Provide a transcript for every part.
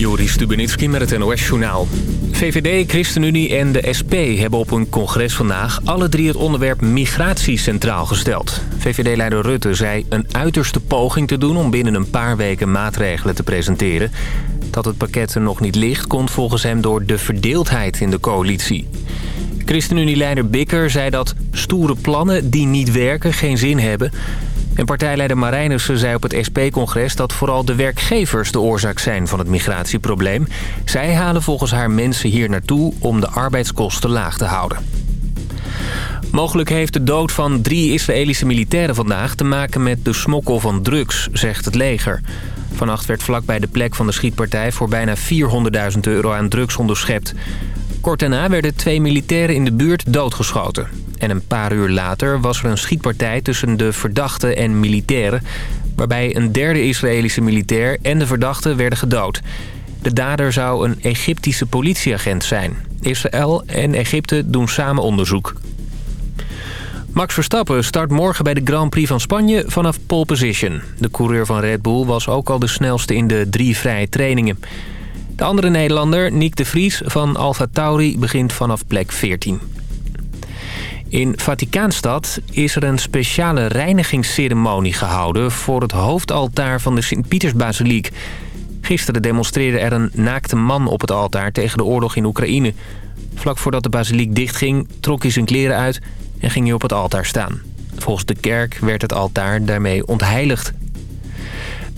Joris Stubenitski met het NOS-journaal. VVD, ChristenUnie en de SP hebben op een congres vandaag... alle drie het onderwerp migratie centraal gesteld. VVD-leider Rutte zei een uiterste poging te doen... om binnen een paar weken maatregelen te presenteren. Dat het pakket er nog niet ligt... komt volgens hem door de verdeeldheid in de coalitie. ChristenUnie-leider Bikker zei dat stoere plannen die niet werken geen zin hebben... En partijleider Marijnissen zei op het SP-congres dat vooral de werkgevers de oorzaak zijn van het migratieprobleem. Zij halen volgens haar mensen hier naartoe om de arbeidskosten laag te houden. Mogelijk heeft de dood van drie Israëlische militairen vandaag te maken met de smokkel van drugs, zegt het leger. Vannacht werd vlakbij de plek van de schietpartij voor bijna 400.000 euro aan drugs onderschept. Kort daarna werden twee militairen in de buurt doodgeschoten. En een paar uur later was er een schietpartij tussen de verdachte en militairen... waarbij een derde Israëlische militair en de verdachte werden gedood. De dader zou een Egyptische politieagent zijn. Israël en Egypte doen samen onderzoek. Max Verstappen start morgen bij de Grand Prix van Spanje vanaf pole position. De coureur van Red Bull was ook al de snelste in de drie vrije trainingen. De andere Nederlander, Nick de Vries van Alfa Tauri, begint vanaf plek 14. In Vaticaanstad is er een speciale reinigingsceremonie gehouden... voor het hoofdaltaar van de Sint-Pietersbasiliek. Gisteren demonstreerde er een naakte man op het altaar tegen de oorlog in Oekraïne. Vlak voordat de basiliek dichtging, trok hij zijn kleren uit en ging hij op het altaar staan. Volgens de kerk werd het altaar daarmee ontheiligd.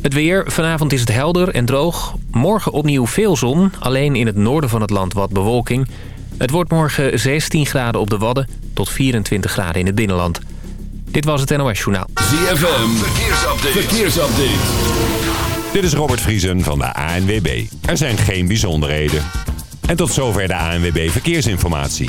Het weer. Vanavond is het helder en droog. Morgen opnieuw veel zon. Alleen in het noorden van het land wat bewolking. Het wordt morgen 16 graden op de Wadden tot 24 graden in het binnenland. Dit was het NOS Journaal. ZFM. Verkeersupdate. Verkeersupdate. Dit is Robert Vriesen van de ANWB. Er zijn geen bijzonderheden. En tot zover de ANWB Verkeersinformatie.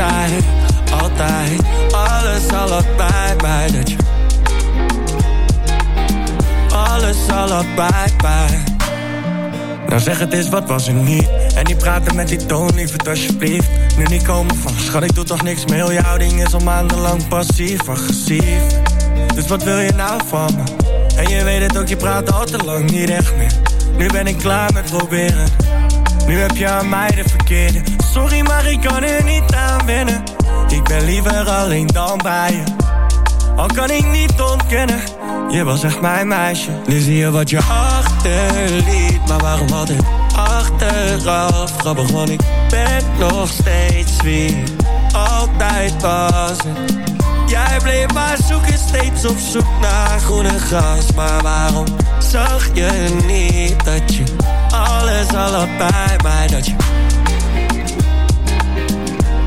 altijd, altijd, alles al had bij dat je alles al had bij. Nou zeg het eens, wat was er niet? En die praten met die toon, lief het alsjeblieft Nu niet komen van, schat ik doe toch niks meer Jouw ding is al maandenlang passief, agressief Dus wat wil je nou van me? En je weet het ook, je praat al te lang niet echt meer Nu ben ik klaar met proberen Nu heb je aan mij de verkeerde. Sorry, maar ik kan er niet aan wennen. Ik ben liever alleen dan bij je. Al kan ik niet ontkennen Je was echt mijn meisje. Nu zie je wat je achterliet Maar waarom altijd achteraf? Grappig, want ik ben nog steeds wie altijd was Jij bleef maar zoeken, steeds op zoek naar groene gras. Maar waarom zag je niet dat je alles al had bij mij Dat je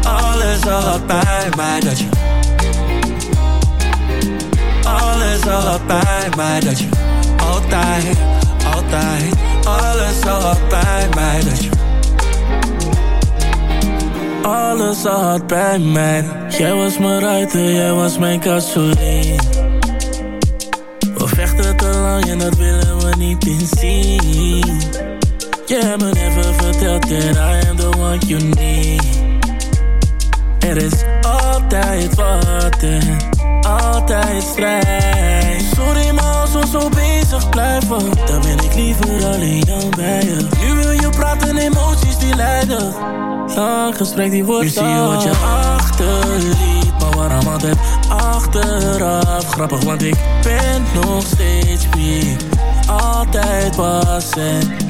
alles bij mij Dat je alles al had bij mij Dat je altijd, altijd Alles al had bij mij Dat je alles al had bij mij. Jij was mijn ruiter, jij was mijn gasoline We vechten te lang en dat willen we niet inzien Je hebt me never verteld that I am the one you need Er is altijd wat en altijd strijd. Sorry, maar als we zo bezig blijven, dan ben ik liever alleen dan bij je. Nu wil je praten, emoties die leiden. Lang gesprek die wordt Nu zie je wat je achterliet, maar waarom altijd achteraf? Grappig, want ik ben nog steeds wie altijd was en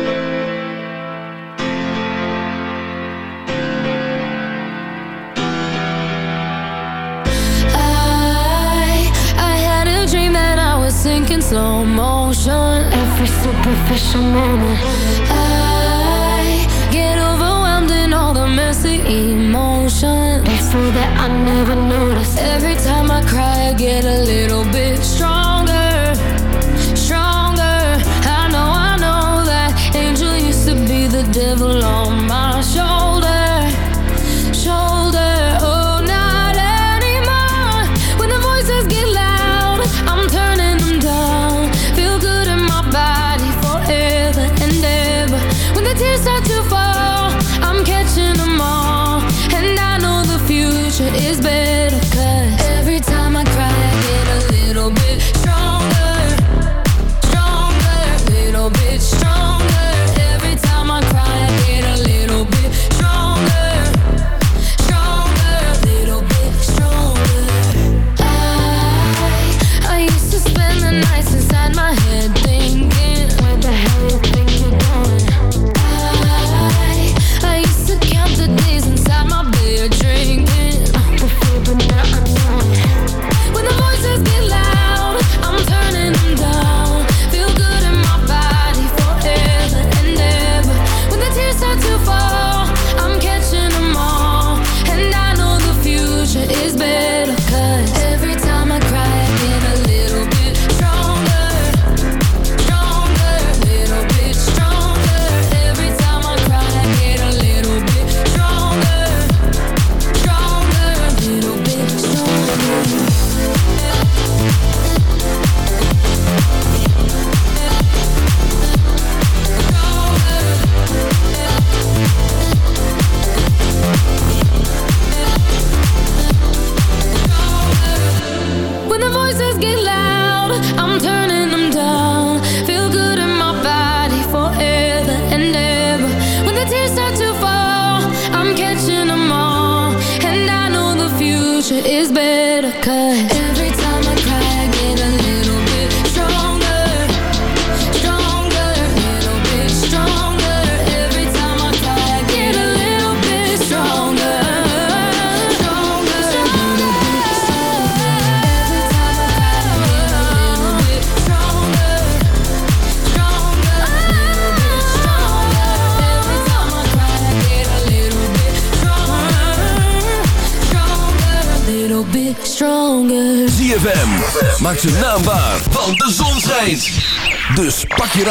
slow motion. Every superficial moment. I get overwhelmed in all the messy emotions. Before that, I never noticed. Every time I cry, I get a little bit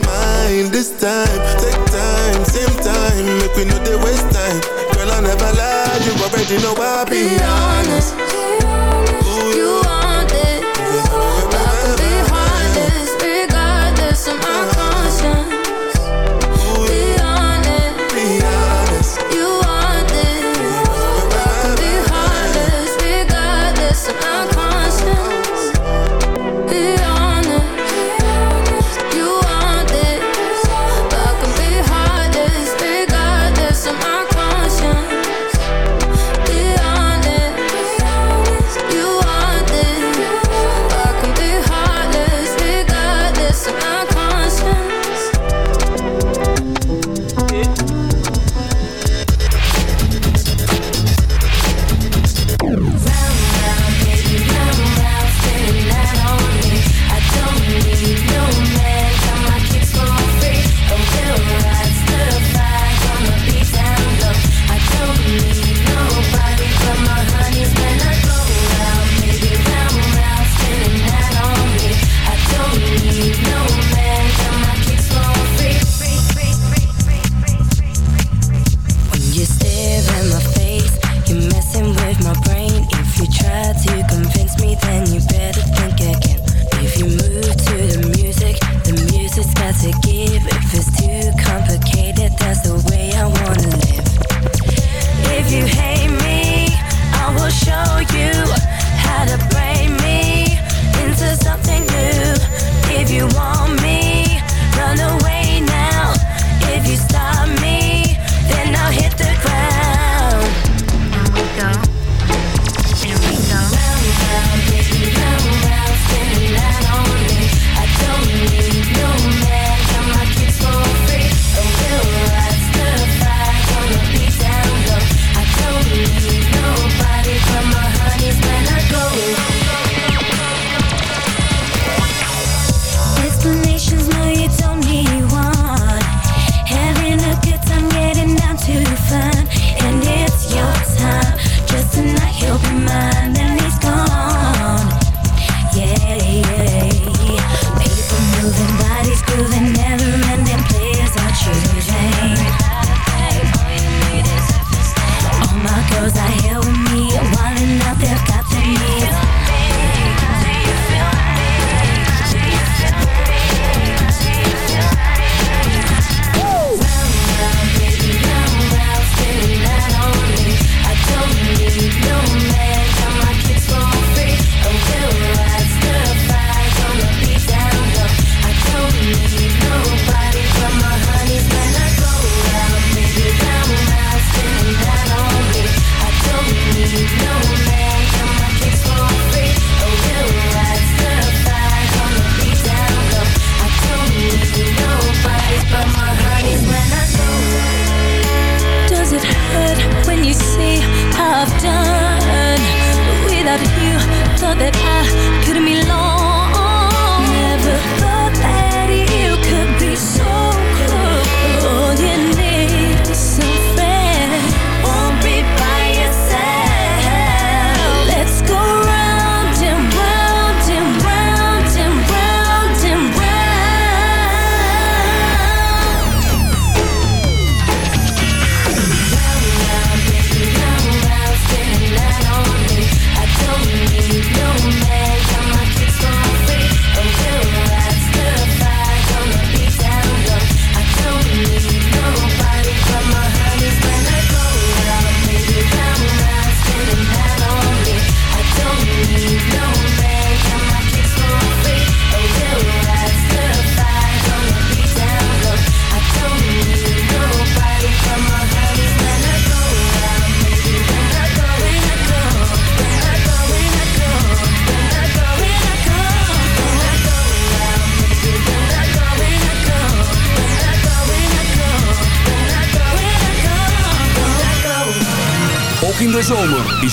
mine this time. Take time, same time. Make we know they waste time. Girl, I never lie. You already know I be on.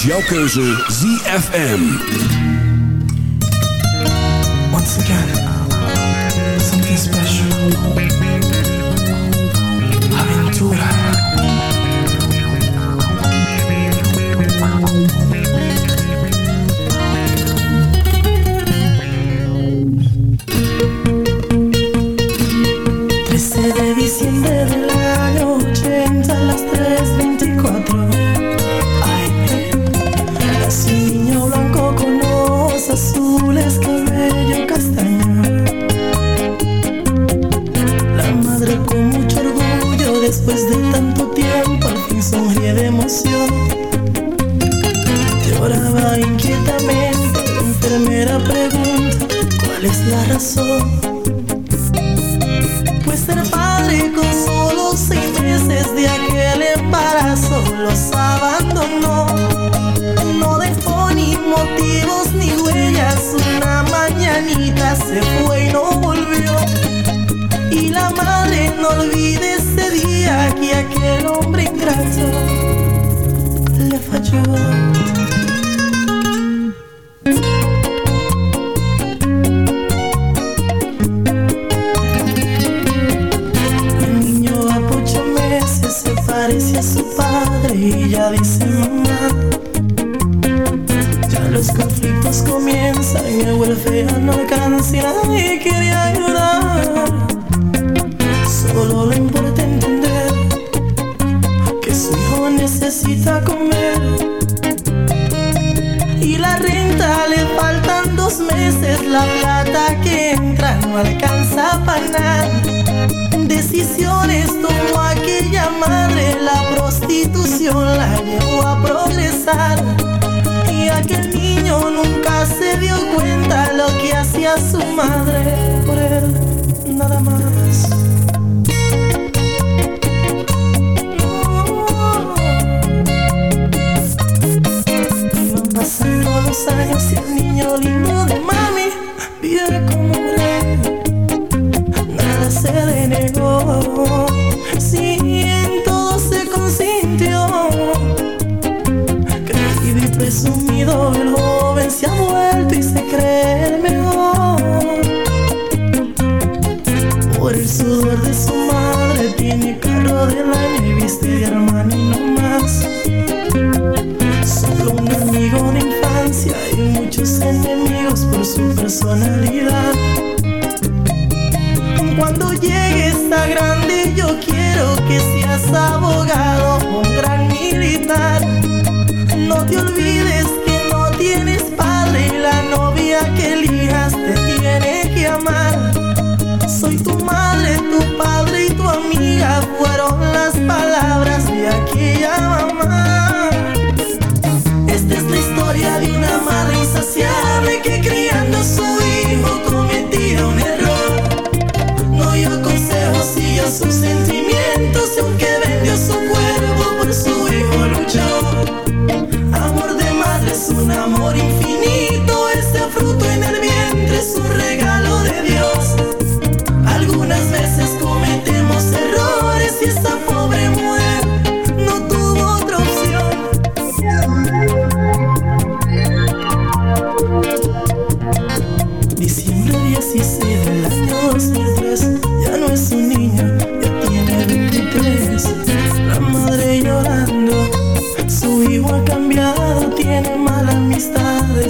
jouw keuze ZFM.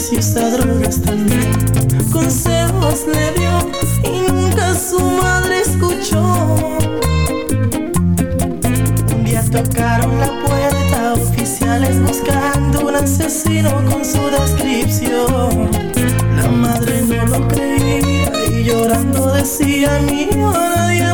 precisa drogas también. Consejos le dio y nunca su madre escuchó. Un día tocaron la puerta, oficiales buscando un asesino con su descripción. La madre no lo creía y llorando decía: Mi nadie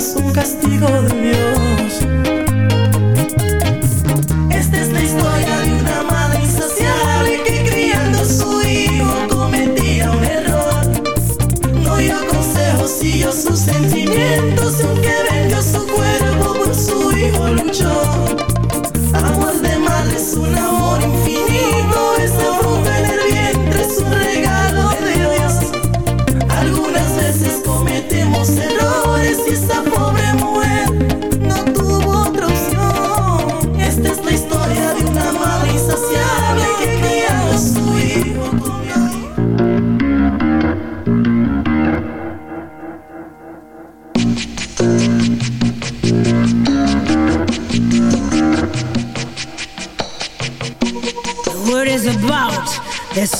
es un castigo de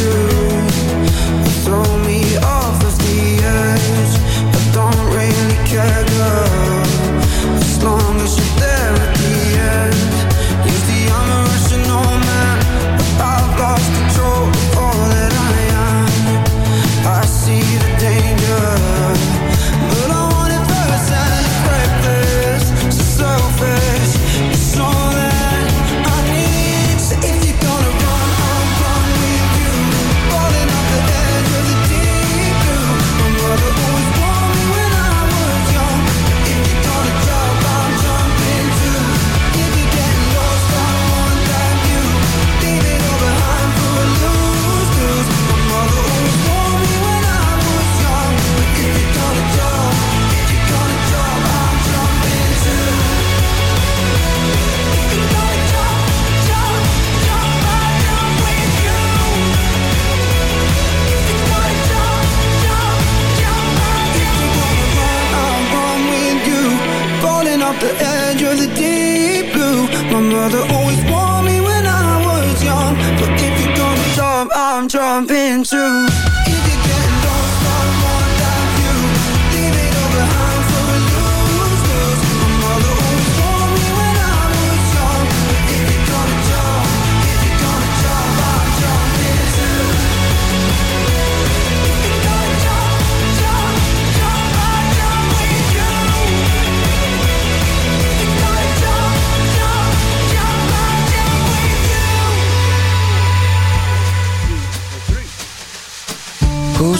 through mother always warned me when I was young. But if you're gonna jump, I'm jumping too.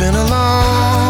Been a long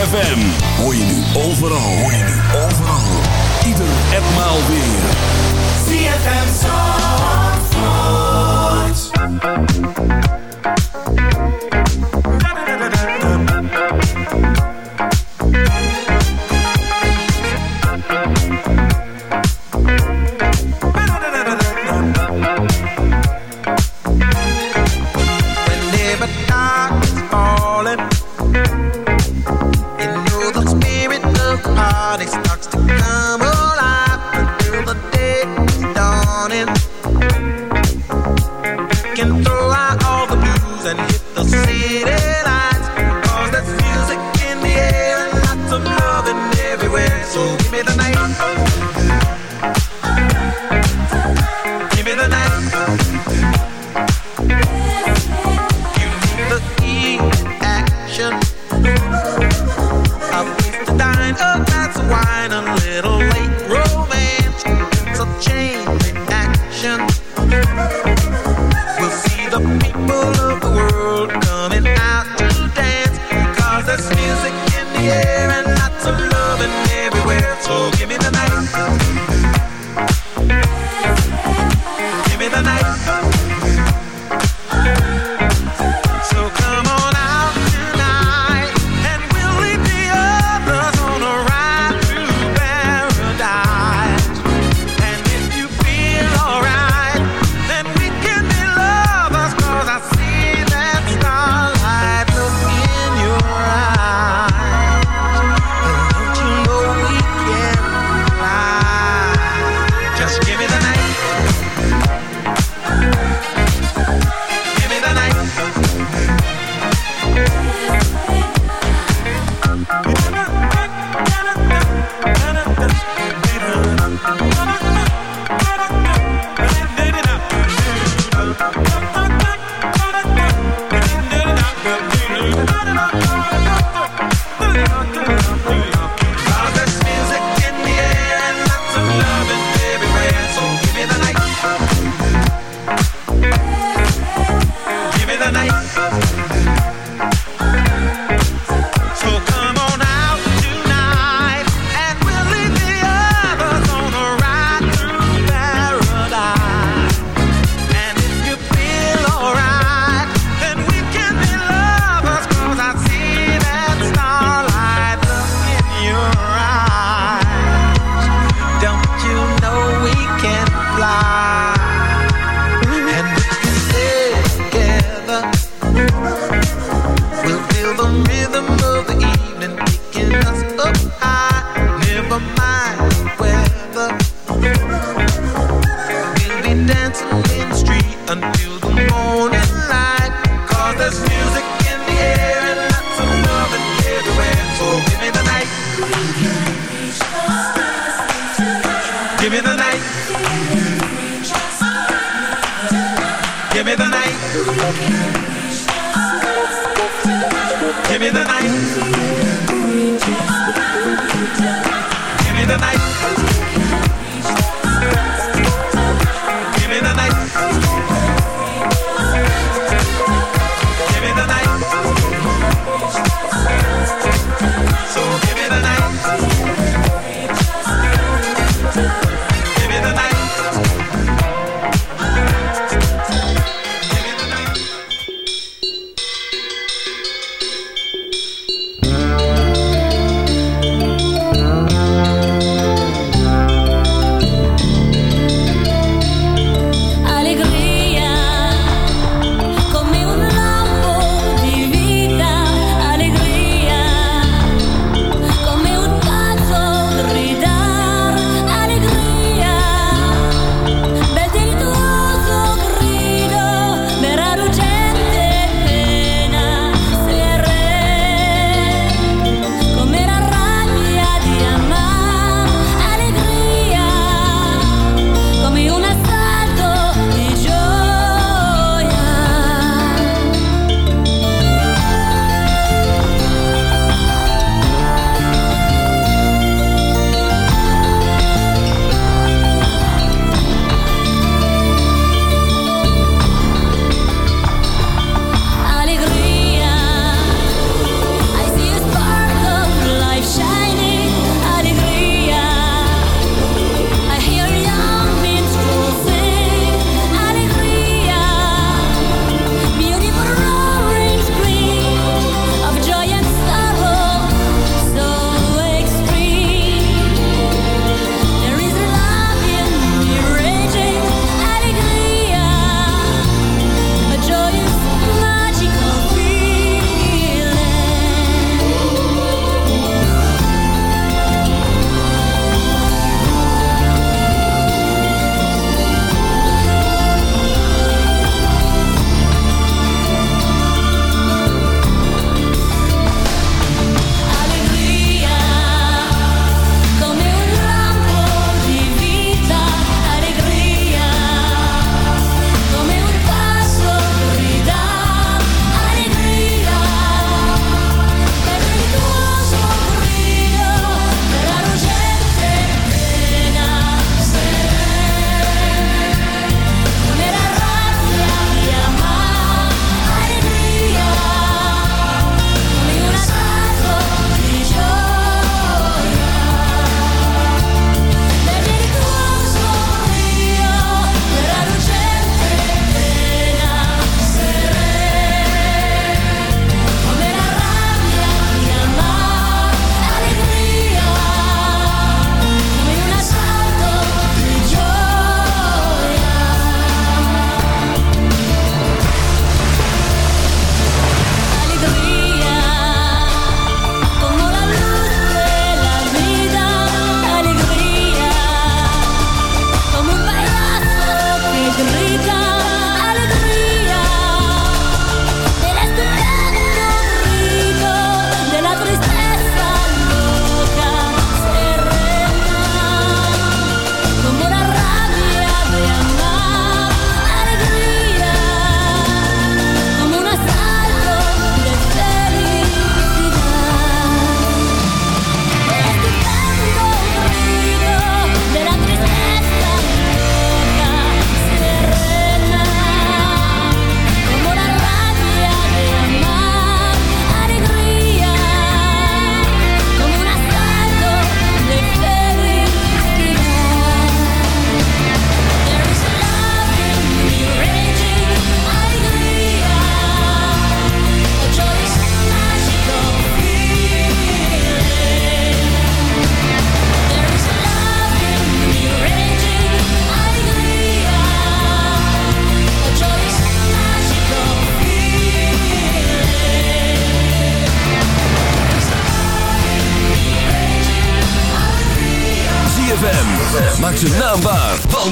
ZFM. Hoor je nu overal, hoor je nu overal. Ieder en maal weer.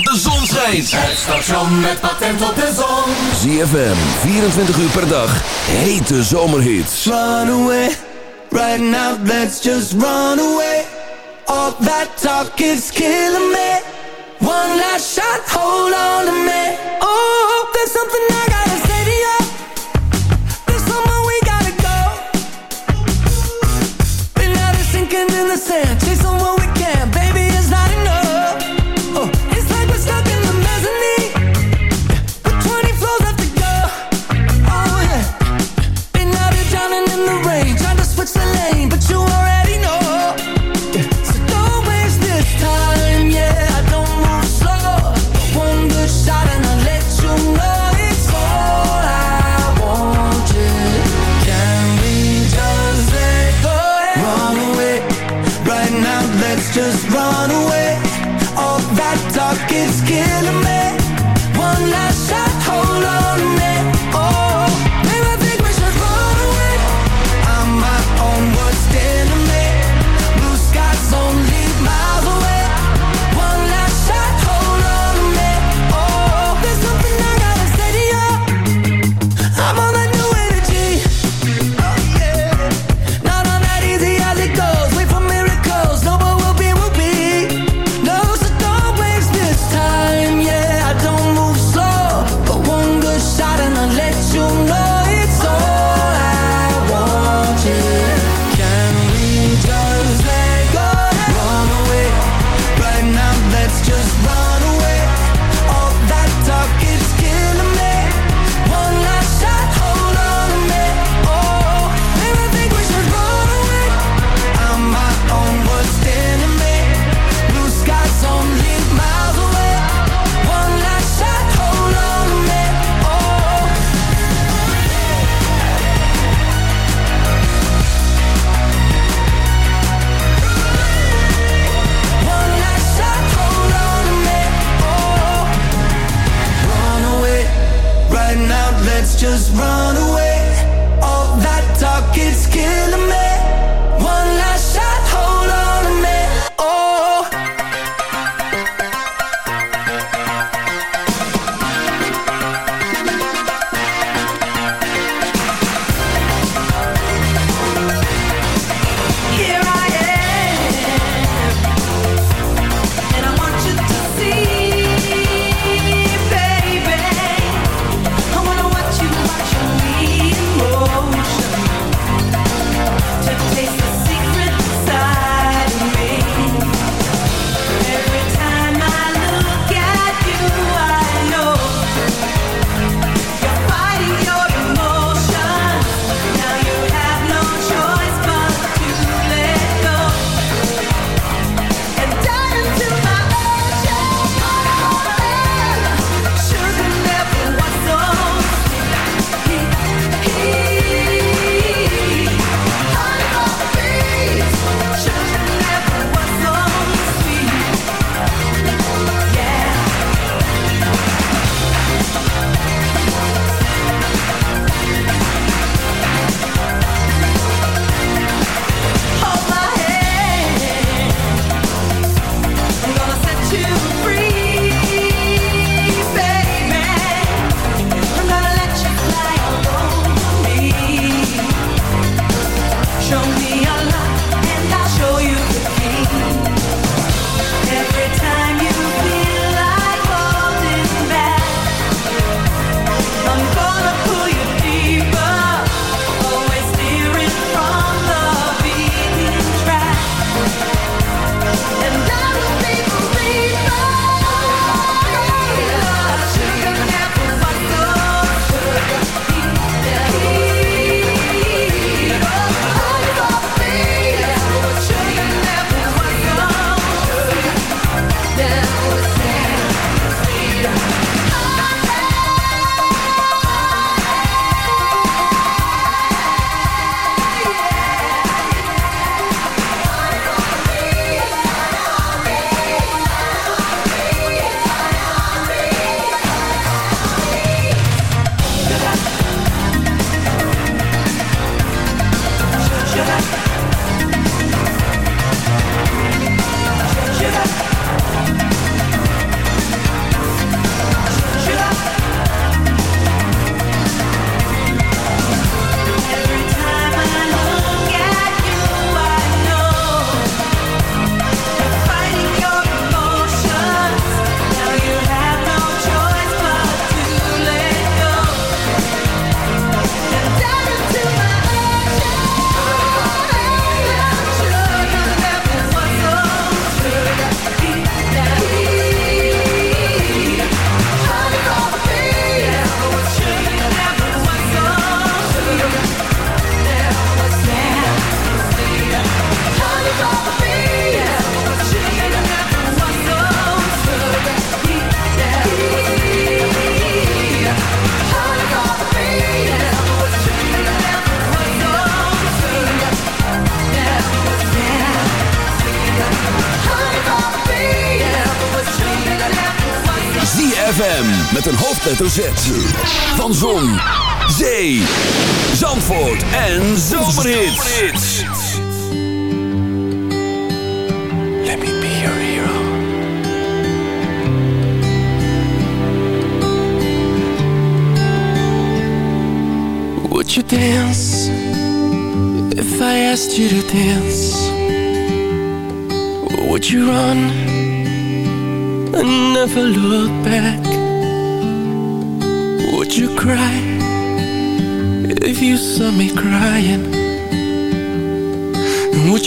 want de zon schijnt. Het station met patent op de zon. ZFM, 24 uur per dag, hete zomerhits. Run away, right now let's just run away. All that talk is killing me. One last shot, hold on to me. Oh, there's something I got. van zon,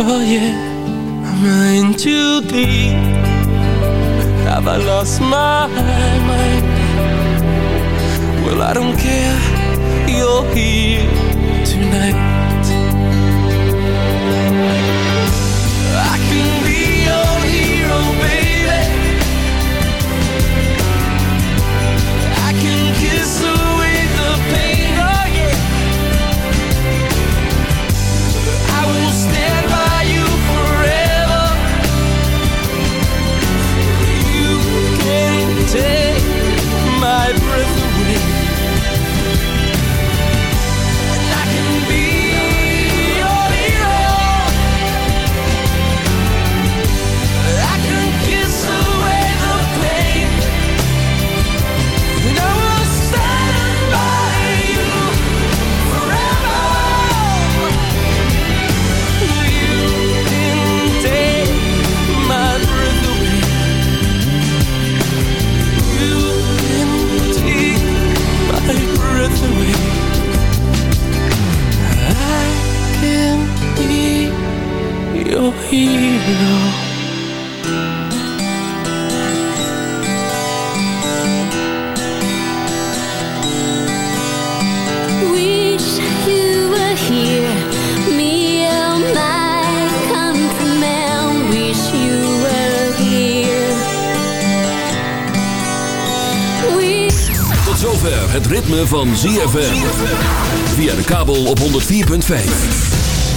Oh yeah, am I in too deep? Have I lost my mind? Well, I don't care, you're here tonight hero Wish you were here. Me Wish. Tot zover het ritme van ZFM Via de kabel op 104.5